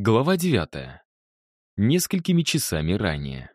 Глава 9. Несколькими часами ранее.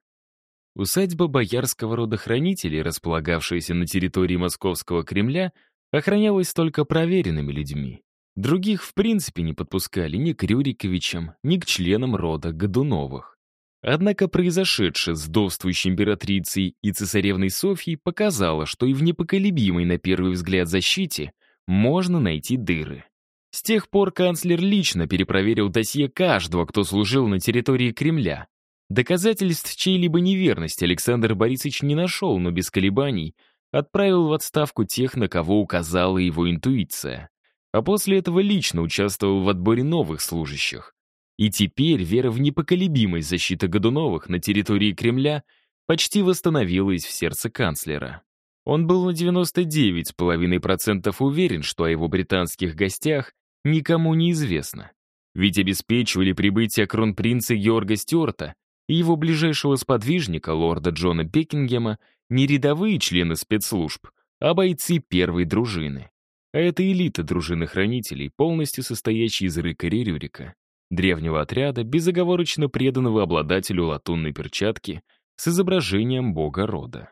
Усадьба боярского рода хранителей, располагавшаяся на территории Московского Кремля, охранялась только проверенными людьми. Других в принципе не подпускали ни к Рюриковичам, ни к членам рода Годуновых. Однако произошедшее с вдовствующей императрицей и цесаревной Софьей показало, что и в непоколебимой на первый взгляд защите можно найти дыры. С тех пор канцлер лично перепроверил досье каждого, кто служил на территории Кремля. Доказательств чьей-либо неверности Александр Борисович не нашел, но без колебаний отправил в отставку тех, на кого указала его интуиция. А после этого лично участвовал в отборе новых служащих. И теперь вера в непоколебимость защиты Годуновых на территории Кремля почти восстановилась в сердце канцлера. Он был на 99,5% уверен, что о его британских гостях никому не известно. Ведь обеспечивали прибытие кронпринца Георга Стюарта и его ближайшего сподвижника, лорда Джона Бекингема, не рядовые члены спецслужб, а бойцы первой дружины. А это элита дружины хранителей, полностью состоящая из рыкаря Рюрика, древнего отряда, безоговорочно преданного обладателю латунной перчатки с изображением бога рода.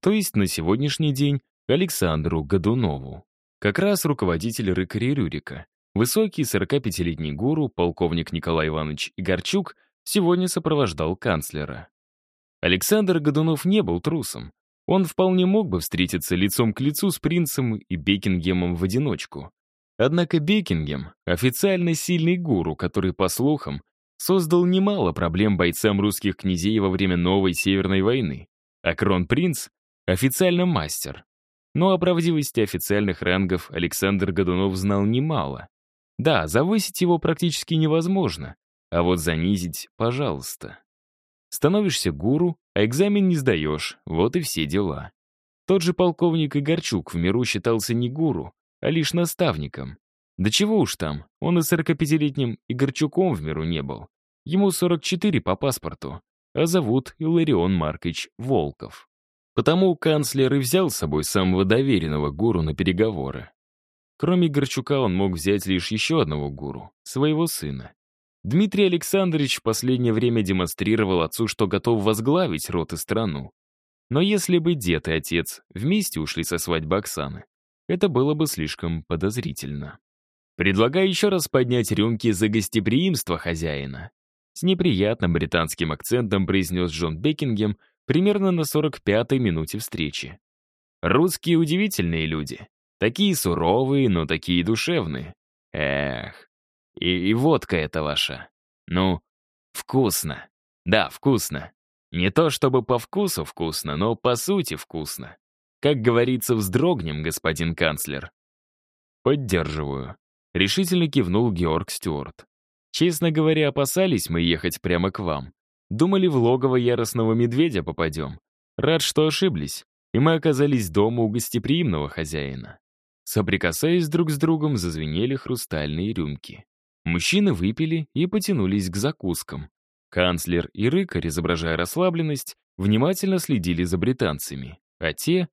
То есть на сегодняшний день Александру Годунову. Как раз руководитель рыкаря Рюрика, Высокий 45-летний гуру, полковник Николай Иванович Игорчук, сегодня сопровождал канцлера. Александр Годунов не был трусом. Он вполне мог бы встретиться лицом к лицу с принцем и Бекингемом в одиночку. Однако Бекингем — официально сильный гуру, который, по слухам, создал немало проблем бойцам русских князей во время новой Северной войны, а кронпринц — официально мастер. Но о правдивости официальных рангов Александр Годунов знал немало. Да, завысить его практически невозможно, а вот занизить — пожалуйста. Становишься гуру, а экзамен не сдаешь, вот и все дела. Тот же полковник Игорчук в миру считался не гуру, а лишь наставником. Да чего уж там, он и 45-летним Игорчуком в миру не был. Ему 44 по паспорту, а зовут Иларион Маркович Волков. Потому канцлер и взял с собой самого доверенного гуру на переговоры. Кроме Горчука он мог взять лишь еще одного гуру, своего сына. Дмитрий Александрович в последнее время демонстрировал отцу, что готов возглавить род и страну. Но если бы дед и отец вместе ушли со свадьбы Оксаны, это было бы слишком подозрительно. Предлагаю еще раз поднять рюмки за гостеприимство хозяина. С неприятным британским акцентом произнес Джон Бекингем примерно на 45-й минуте встречи. Русские удивительные люди. Такие суровые, но такие душевные. Эх, и, и водка эта ваша. Ну, вкусно. Да, вкусно. Не то чтобы по вкусу вкусно, но по сути вкусно. Как говорится, вздрогнем, господин канцлер. Поддерживаю. Решительно кивнул Георг Стюарт. Честно говоря, опасались мы ехать прямо к вам. Думали, в логово яростного медведя попадем. Рад, что ошиблись, и мы оказались дома у гостеприимного хозяина. Соприкасаясь друг с другом, зазвенели хрустальные рюмки. Мужчины выпили и потянулись к закускам. Канцлер и рыкарь, изображая расслабленность, внимательно следили за британцами, а те...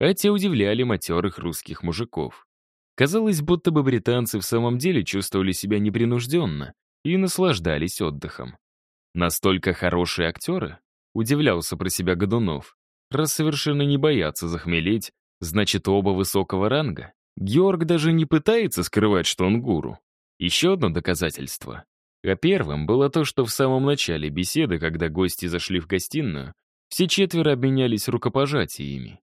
А те удивляли матерых русских мужиков. Казалось, будто бы британцы в самом деле чувствовали себя непринужденно и наслаждались отдыхом. Настолько хорошие актеры, удивлялся про себя Годунов, раз совершенно не боятся захмелеть Значит, оба высокого ранга. Георг даже не пытается скрывать, что он гуру. Еще одно доказательство. А первым было то, что в самом начале беседы, когда гости зашли в гостиную, все четверо обменялись рукопожатиями.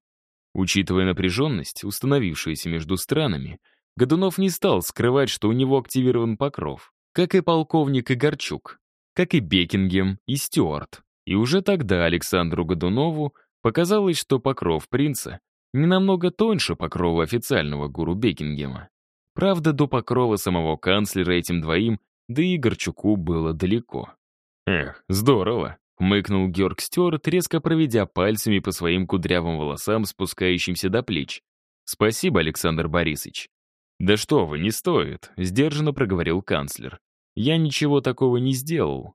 Учитывая напряженность, установившуюся между странами, Годунов не стал скрывать, что у него активирован покров, как и полковник Игорчук, как и Бекингем и Стюарт. И уже тогда Александру Годунову показалось, что покров принца не намного тоньше покрова официального гуру Бекингема. Правда, до покрова самого канцлера этим двоим, да и Горчуку было далеко. «Эх, здорово!» — хмыкнул Георг Стюарт, резко проведя пальцами по своим кудрявым волосам, спускающимся до плеч. «Спасибо, Александр Борисович». «Да что вы, не стоит», — сдержанно проговорил канцлер. «Я ничего такого не сделал».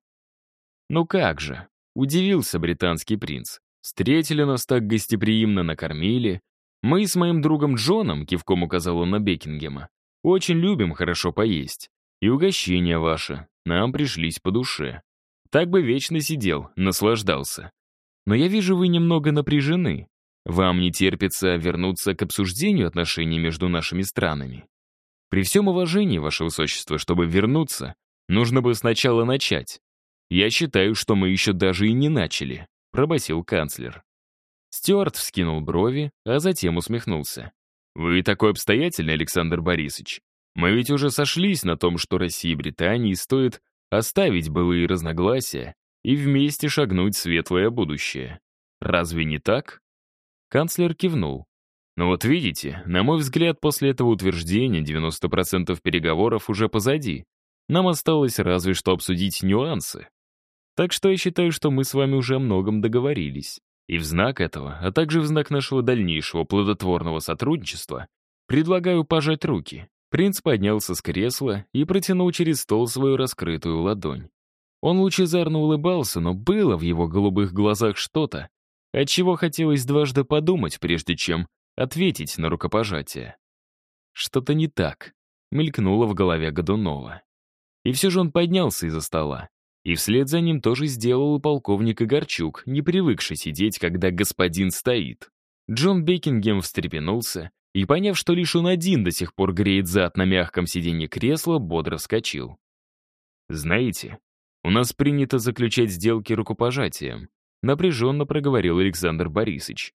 «Ну как же?» — удивился британский принц. «Встретили нас так гостеприимно, накормили, мы с моим другом Джоном, кивком указал он на Бекингема, очень любим хорошо поесть. И угощение ваше, нам пришлись по душе. Так бы вечно сидел, наслаждался. Но я вижу, вы немного напряжены. Вам не терпится вернуться к обсуждению отношений между нашими странами. При всем уважении, Ваше Высочество, чтобы вернуться, нужно бы сначала начать. Я считаю, что мы еще даже и не начали», — пробасил канцлер. Стюарт вскинул брови, а затем усмехнулся. «Вы такой обстоятельный, Александр Борисович. Мы ведь уже сошлись на том, что России и Британии стоит оставить былые разногласия и вместе шагнуть в светлое будущее. Разве не так?» Канцлер кивнул. «Но вот видите, на мой взгляд, после этого утверждения 90% переговоров уже позади. Нам осталось разве что обсудить нюансы. Так что я считаю, что мы с вами уже о многом договорились. И в знак этого, а также в знак нашего дальнейшего плодотворного сотрудничества, предлагаю пожать руки. Принц поднялся с кресла и протянул через стол свою раскрытую ладонь. Он лучезарно улыбался, но было в его голубых глазах что-то, от чего хотелось дважды подумать, прежде чем ответить на рукопожатие. Что-то не так, мелькнуло в голове Годунова. И все же он поднялся из-за стола. И вслед за ним тоже сделал полковник Игорчук, не привыкший сидеть, когда господин стоит. Джон Бекингем встрепенулся и, поняв, что лишь он один до сих пор греет зад на мягком сиденье кресла, бодро вскочил. «Знаете, у нас принято заключать сделки рукопожатием», напряженно проговорил Александр Борисович.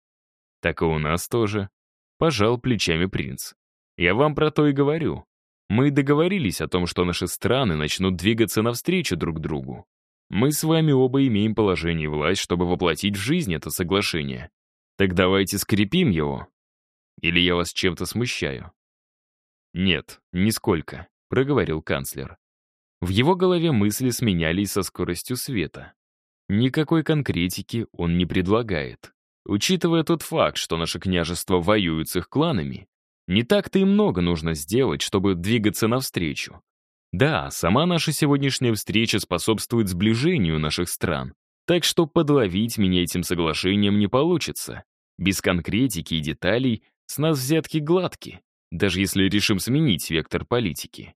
«Так и у нас тоже», — пожал плечами принц. «Я вам про то и говорю. Мы договорились о том, что наши страны начнут двигаться навстречу друг другу. Мы с вами оба имеем положение и власть, чтобы воплотить в жизнь это соглашение. Так давайте скрепим его. Или я вас чем-то смущаю?» «Нет, нисколько», — проговорил канцлер. В его голове мысли сменялись со скоростью света. Никакой конкретики он не предлагает. Учитывая тот факт, что наше княжество воюет с их кланами, не так-то и много нужно сделать, чтобы двигаться навстречу. Да, сама наша сегодняшняя встреча способствует сближению наших стран, так что подловить меня этим соглашением не получится. Без конкретики и деталей с нас взятки гладки, даже если решим сменить вектор политики.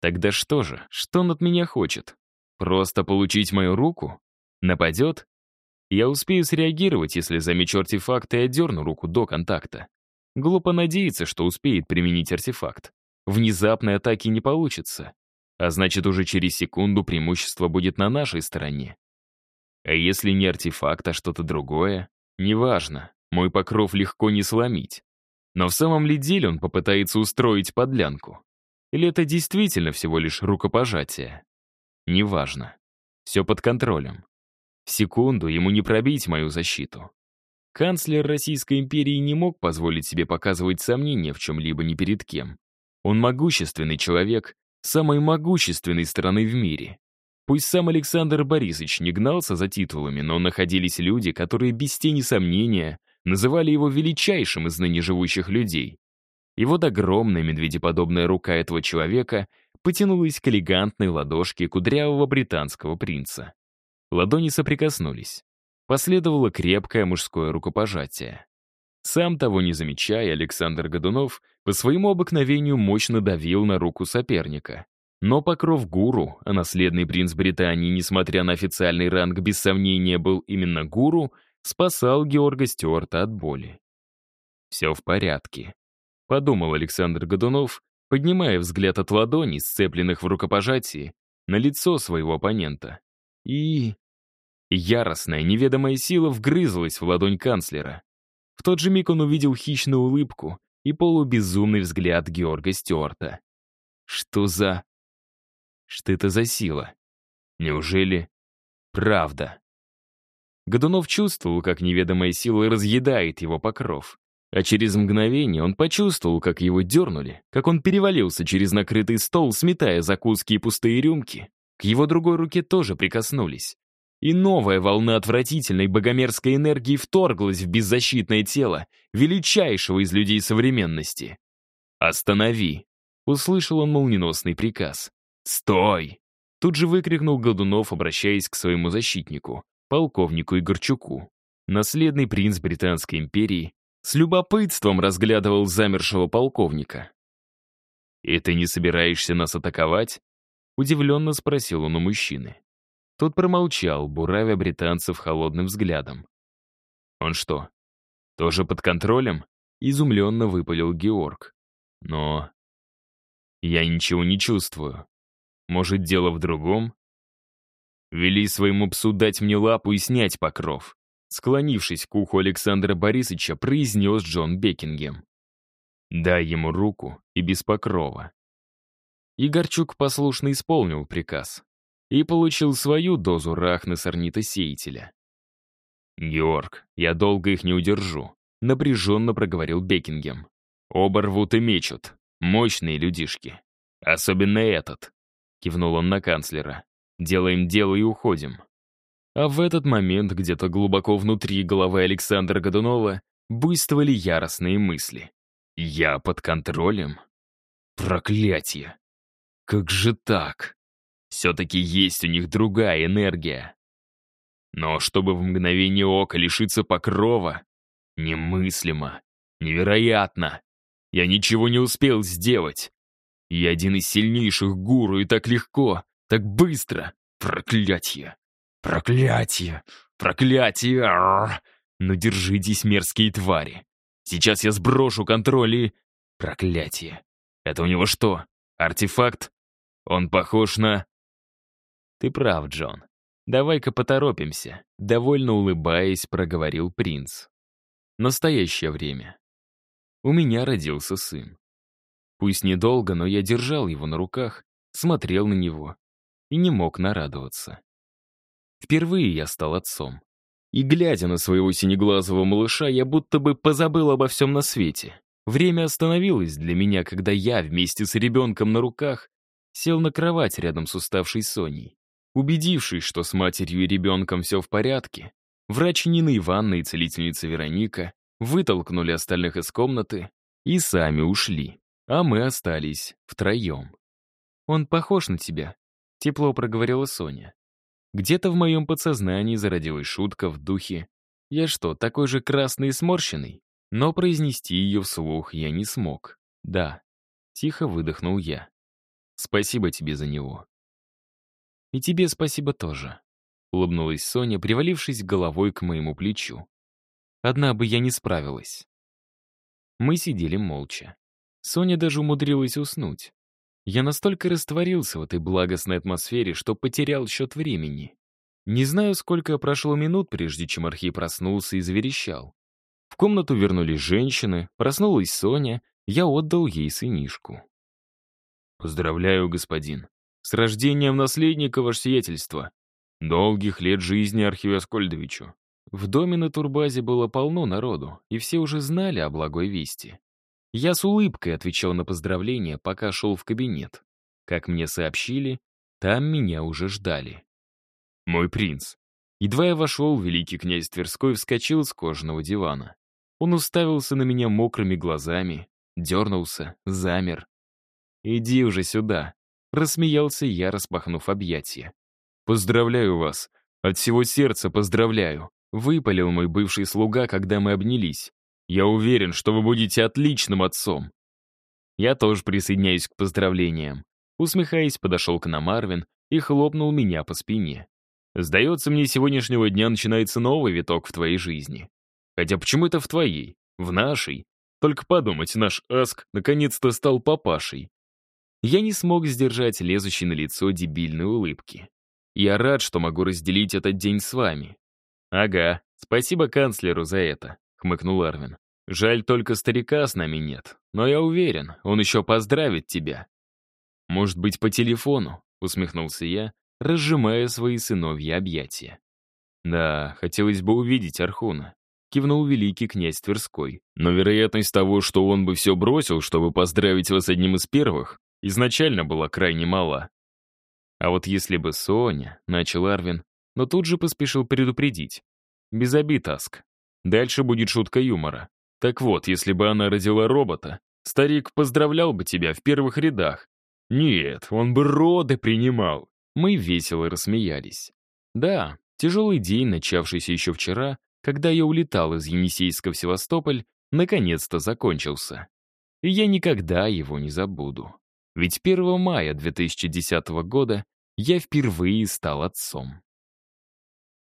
Тогда что же, что он от меня хочет? Просто получить мою руку? Нападет? Я успею среагировать, если замечу артефакт и отдерну руку до контакта. Глупо надеяться, что успеет применить артефакт. Внезапной атаки не получится. А значит, уже через секунду преимущество будет на нашей стороне. А если не артефакт, а что-то другое? Неважно, мой покров легко не сломить. Но в самом ли деле он попытается устроить подлянку? Или это действительно всего лишь рукопожатие? Неважно. Все под контролем. Секунду ему не пробить мою защиту. Канцлер Российской империи не мог позволить себе показывать сомнения в чем-либо ни перед кем. Он могущественный человек, самой могущественной страны в мире. Пусть сам Александр Борисович не гнался за титулами, но находились люди, которые без тени сомнения называли его величайшим из ныне живущих людей. И вот огромная медведеподобная рука этого человека потянулась к элегантной ладошке кудрявого британского принца. Ладони соприкоснулись. Последовало крепкое мужское рукопожатие. Сам того не замечая, Александр Годунов по своему обыкновению мощно давил на руку соперника. Но покров гуру, а наследный принц Британии, несмотря на официальный ранг, без сомнения был именно гуру, спасал Георга Стюарта от боли. «Все в порядке», — подумал Александр Годунов, поднимая взгляд от ладоней, сцепленных в рукопожатии, на лицо своего оппонента. И Яростная, неведомая сила вгрызлась в ладонь канцлера. В тот же миг он увидел хищную улыбку и полубезумный взгляд Георга Стюарта. Что за... Что это за сила? Неужели правда? Годунов чувствовал, как неведомая сила разъедает его покров. А через мгновение он почувствовал, как его дернули, как он перевалился через накрытый стол, сметая закуски и пустые рюмки. К его другой руке тоже прикоснулись и новая волна отвратительной богомерзкой энергии вторглась в беззащитное тело величайшего из людей современности. «Останови!» — услышал он молниеносный приказ. «Стой!» — тут же выкрикнул Годунов, обращаясь к своему защитнику, полковнику Игорчуку. Наследный принц Британской империи с любопытством разглядывал замершего полковника. «И ты не собираешься нас атаковать?» Удивленно спросил он у мужчины. Тот промолчал, буравя британцев холодным взглядом. «Он что, тоже под контролем?» Изумленно выпалил Георг. «Но я ничего не чувствую. Может, дело в другом?» «Вели своему псу дать мне лапу и снять покров», склонившись к уху Александра Борисовича, произнес Джон Бекингем. «Дай ему руку и без покрова». Игорчук послушно исполнил приказ и получил свою дозу рахны сорнитосеятеля. «Георг, я долго их не удержу», — напряженно проговорил Бекингем. «Оба рвут и мечут. Мощные людишки. Особенно этот», — кивнул он на канцлера. «Делаем дело и уходим». А в этот момент где-то глубоко внутри головы Александра Годунова буйствовали яростные мысли. «Я под контролем? Проклятие! Как же так? Все-таки есть у них другая энергия. Но чтобы в мгновение ока лишиться покрова, немыслимо, невероятно. Я ничего не успел сделать. Я один из сильнейших гуру, и так легко, так быстро. Проклятье! Проклятье! Проклятье! Арр! Ну держитесь, мерзкие твари. Сейчас я сброшу контроль и... Проклятие. Это у него что, артефакт? Он похож на... Ты прав, Джон. Давай-ка поторопимся. Довольно улыбаясь, проговорил принц. Настоящее время. У меня родился сын. Пусть недолго, но я держал его на руках, смотрел на него и не мог нарадоваться. Впервые я стал отцом. И глядя на своего синеглазого малыша, я будто бы позабыл обо всем на свете. Время остановилось для меня, когда я вместе с ребенком на руках сел на кровать рядом с уставшей Соней. Убедившись, что с матерью и ребенком все в порядке, врач Нина Ивановна и целительница Вероника вытолкнули остальных из комнаты и сами ушли, а мы остались втроем. «Он похож на тебя», — тепло проговорила Соня. Где-то в моем подсознании зародилась шутка в духе «Я что, такой же красный и сморщенный?» Но произнести ее вслух я не смог. «Да», — тихо выдохнул я. «Спасибо тебе за него». «И тебе спасибо тоже», — улыбнулась Соня, привалившись головой к моему плечу. «Одна бы я не справилась». Мы сидели молча. Соня даже умудрилась уснуть. Я настолько растворился в этой благостной атмосфере, что потерял счет времени. Не знаю, сколько прошло минут, прежде чем Архи проснулся и заверещал. В комнату вернулись женщины, проснулась Соня, я отдал ей сынишку. «Поздравляю, господин», с рождением наследника, ваше сиятельство. Долгих лет жизни Архиву Аскольдовичу. В доме на турбазе было полно народу, и все уже знали о благой вести. Я с улыбкой отвечал на поздравления, пока шел в кабинет. Как мне сообщили, там меня уже ждали. Мой принц. Едва я вошел, великий князь Тверской вскочил с кожаного дивана. Он уставился на меня мокрыми глазами, дернулся, замер. «Иди уже сюда», Рассмеялся я, распахнув объятия. «Поздравляю вас! От всего сердца поздравляю!» Выпалил мой бывший слуга, когда мы обнялись. «Я уверен, что вы будете отличным отцом!» Я тоже присоединяюсь к поздравлениям. Усмехаясь, подошел к нам Марвин и хлопнул меня по спине. «Сдается мне, сегодняшнего дня начинается новый виток в твоей жизни. Хотя почему это в твоей? В нашей? Только подумать, наш Аск наконец-то стал папашей. Я не смог сдержать лезущей на лицо дебильной улыбки. Я рад, что могу разделить этот день с вами. Ага, спасибо канцлеру за это, хмыкнул Арвин. Жаль, только старика с нами нет, но я уверен, он еще поздравит тебя. Может быть, по телефону, усмехнулся я, разжимая свои сыновья объятия. Да, хотелось бы увидеть Архуна, кивнул великий князь Тверской. Но вероятность того, что он бы все бросил, чтобы поздравить вас одним из первых, изначально была крайне мала. А вот если бы Соня, начал Арвин, но тут же поспешил предупредить. Без обид, Аск. Дальше будет шутка юмора. Так вот, если бы она родила робота, старик поздравлял бы тебя в первых рядах. Нет, он бы роды принимал. Мы весело рассмеялись. Да, тяжелый день, начавшийся еще вчера, когда я улетал из Енисейска в Севастополь, наконец-то закончился. И я никогда его не забуду. Ведь 1 мая 2010 года я впервые стал отцом.